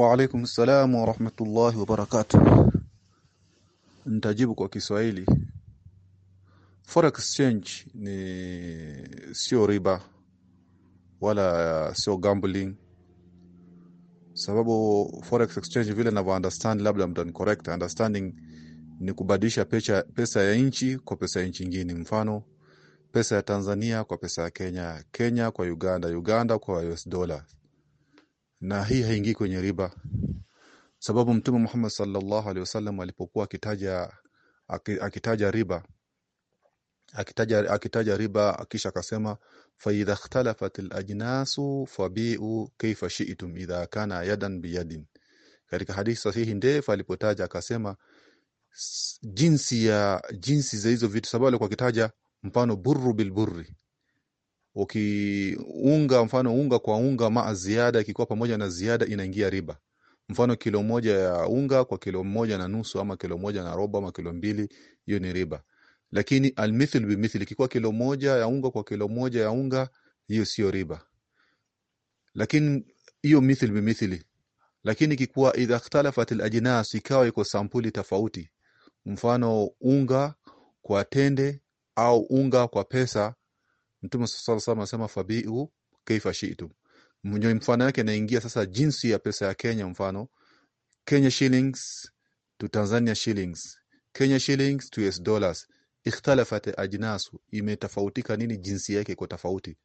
Wa alaykum assalam wa rahmatullahi wa barakatuh. Nitajibu kwa Kiswahili. Forex exchange ni sio riba wala sio gambling, sababu forex exchange vile ninavyo understand, labda mtan correct understanding, ni kubadilisha pesa, pesa ya nchi kwa pesa ya nchi nyingine. Mfano pesa ya Tanzania kwa pesa ya Kenya, Kenya kwa Uganda, Uganda kwa US dollar, na hii haingii kwenye riba sababu Mtume Muhammad sallallahu alaihi wasallam alipokuwa akitaja akitaja riba akitaja akitaja riba kisha akasema fa idha ikhtalafat alajnasu fabi'u kaifa shi'tum idha kana yadan biyadin. Katika hadithi sahihi ndefu alipotaja akasema jinsi ya jinsi za hizo vitu, sababu alikuwa akitaja mfano burru bil burri, ukiunga mfano unga kwa unga maa ziada, ikikuwa pamoja na ziada inaingia riba mfano kilo moja ya unga kwa kilo moja na nusu ama kilo moja na robo ama kilo mbili, hiyo ni riba. Lakini almithl bimithli, ikikuwa kilo moja ya unga kwa kilo moja ya unga, hiyo sio riba. Lakini hiyo mithl bimithli. Lakini ikikuwa idha ikhtalafat alajnas, ikawa iko sampuli tofauti, mfano unga kwa tende au unga kwa pesa, Mtume alaihi wasallam anasema fabiu kaifa shi'tum. Mfano yake inaingia sasa jinsi ya pesa ya Kenya, mfano Kenya shillings to Tanzania shillings, Kenya shillings to US dollars, ikhtalafat ajnasu, imetofautika nini, jinsi yake iko tofauti.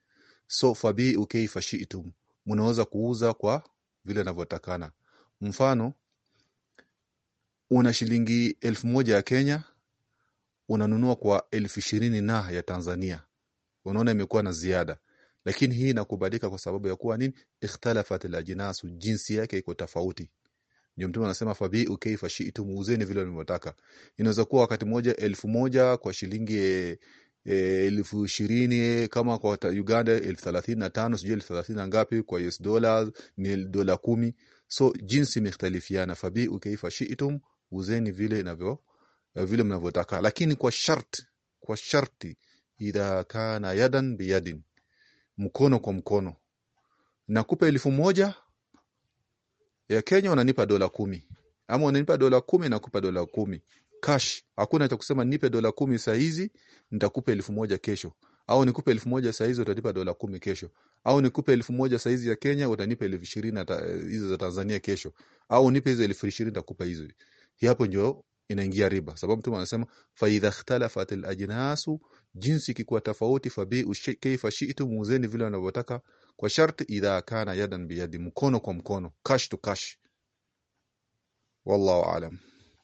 So fabiu kaifa shi'tum, mnaweza kuuza kwa vile inavyotakana. Mfano una shilingi elfu moja ya Kenya unanunua kwa elfu ishirini na ya Tanzania, unaona imekuwa na ziada lakini hii inakubalika kwa sababu ya kuwa nini? Ikhtalafat alajnasu, jinsi yake iko tofauti. Ndio Mtume anasema fabiu kaifa shiitu muuzeni vile mnataka Inaweza kuwa wakati moja elfu moja kwa shilingi e, e, elfu ishirini kama kwa Uganda elfu thelathini na tano sijui elfu thelathini na ngapi kwa US dollars ni dola kumi. So jinsi imekhtalifiana, fabiu kaifa shi'tum, uzeni vile inavyo vile mnavyotaka, lakini kwa sharti, kwa sharti idha kana yadan biyadin mkono kwa mkono. Nakupa elfu moja ya Kenya, unanipa dola kumi, ama unanipa dola kumi, nakupa dola kumi cash. Hakuna cha kusema nipe dola kumi saa hizi nitakupa elfu moja kesho, au nikupe elfu moja saa hizi utanipa dola kumi kesho, au nikupe elfu moja saa hizi ya Kenya utanipa elfu ishirini hizo za Tanzania kesho, au nipe hizo elfu ishirini nitakupa hizo. Hapo ndio inaingia riba, sababu Mtume anasema fa idha ikhtalafat al ajnasu jinsi ikikuwa tofauti, fabiu kaifa shi'tum, muuzeni vile wanavyotaka, kwa sharti idha kana yadan biyadi, mkono kwa mkono, cash to cash. Wallahu aalam.